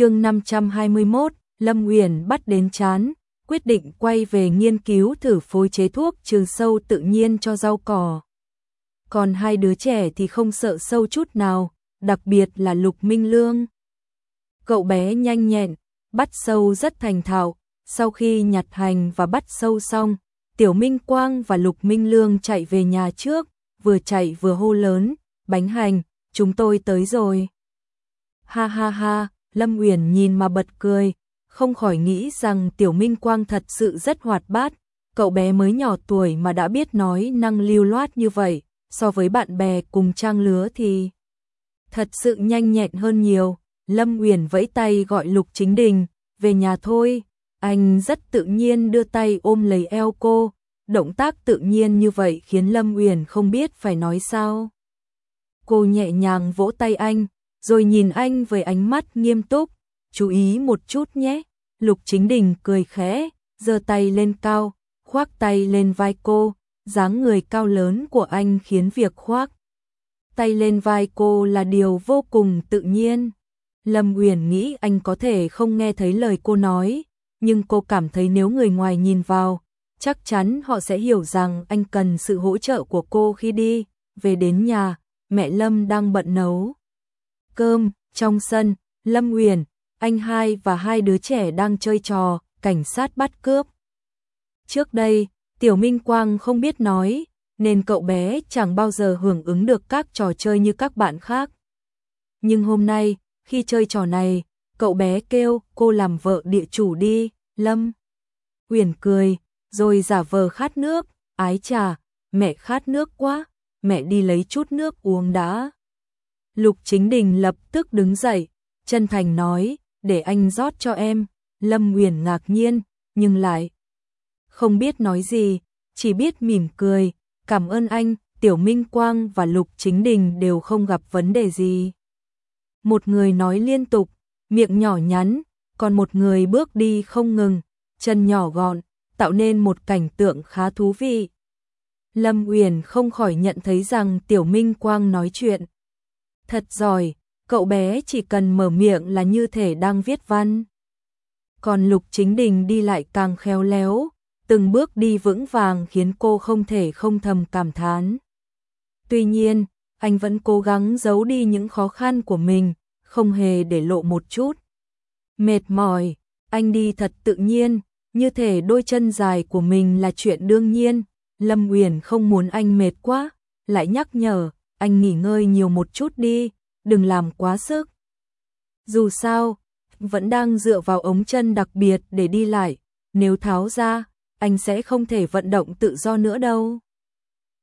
chương 521, Lâm Uyển bắt đến chán, quyết định quay về nghiên cứu thử phối chế thuốc trường sâu tự nhiên cho rau cỏ. Còn hai đứa trẻ thì không sợ sâu chút nào, đặc biệt là Lục Minh Lương. Cậu bé nhanh nhẹn, bắt sâu rất thành thạo, sau khi nhặt hành và bắt sâu xong, Tiểu Minh Quang và Lục Minh Lương chạy về nhà trước, vừa chạy vừa hô lớn, bánh hành, chúng tôi tới rồi. Ha ha ha, Lâm Uyển nhìn mà bật cười, không khỏi nghĩ rằng Tiểu Minh Quang thật sự rất hoạt bát, cậu bé mới nhỏ tuổi mà đã biết nói năng lưu loát như vậy, so với bạn bè cùng trang lứa thì thật sự nhanh nhẹn hơn nhiều. Lâm Uyển vẫy tay gọi Lục Chính Đình, về nhà thôi. Anh rất tự nhiên đưa tay ôm lấy eo cô, động tác tự nhiên như vậy khiến Lâm Uyển không biết phải nói sao. Cô nhẹ nhàng vỗ tay anh, rồi nhìn anh với ánh mắt nghiêm túc, chú ý một chút nhé. Lục Chính Đình cười khẽ, giơ tay lên cao, khoác tay lên vai cô, dáng người cao lớn của anh khiến việc khoác tay lên vai cô là điều vô cùng tự nhiên. Lâm Uyển nghĩ anh có thể không nghe thấy lời cô nói, nhưng cô cảm thấy nếu người ngoài nhìn vào, chắc chắn họ sẽ hiểu rằng anh cần sự hỗ trợ của cô khi đi về đến nhà, mẹ Lâm đang bận nấu cơm trong sân, Lâm Uyển, anh hai và hai đứa trẻ đang chơi trò cảnh sát bắt cướp. Trước đây, Tiểu Minh Quang không biết nói, nên cậu bé chẳng bao giờ hưởng ứng được các trò chơi như các bạn khác. Nhưng hôm nay, khi chơi trò này, cậu bé kêu cô làm vợ địa chủ đi, Lâm. Uyển cười, rồi giả vờ khát nước, ái trà, mẹ khát nước quá, mẹ đi lấy chút nước uống đã. Lục Chính Đình lập tức đứng dậy, chân thành nói, để anh rót cho em. Lâm Uyển ngạc nhiên, nhưng lại không biết nói gì, chỉ biết mỉm cười, cảm ơn anh, Tiểu Minh Quang và Lục Chính Đình đều không gặp vấn đề gì. Một người nói liên tục, miệng nhỏ nhắn, còn một người bước đi không ngừng, chân nhỏ gọn, tạo nên một cảnh tượng khá thú vị. Lâm Uyển không khỏi nhận thấy rằng Tiểu Minh Quang nói chuyện thật giỏi, cậu bé chỉ cần mở miệng là như thể đang viết văn. Còn Lục Chính Đình đi lại càng khéo léo, từng bước đi vững vàng khiến cô không thể không thầm cảm thán. Tuy nhiên, anh vẫn cố gắng giấu đi những khó khăn của mình, không hề để lộ một chút. Mệt mỏi, anh đi thật tự nhiên, như thể đôi chân dài của mình là chuyện đương nhiên. Lâm Uyển không muốn anh mệt quá, lại nhắc nhở, anh nghỉ ngơi nhiều một chút đi, đừng làm quá sức. Dù sao, vẫn đang dựa vào ống chân đặc biệt để đi lại, nếu tháo ra, anh sẽ không thể vận động tự do nữa đâu.